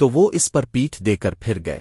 تو وہ اس پر پیٹھ دے کر پھر گئے۔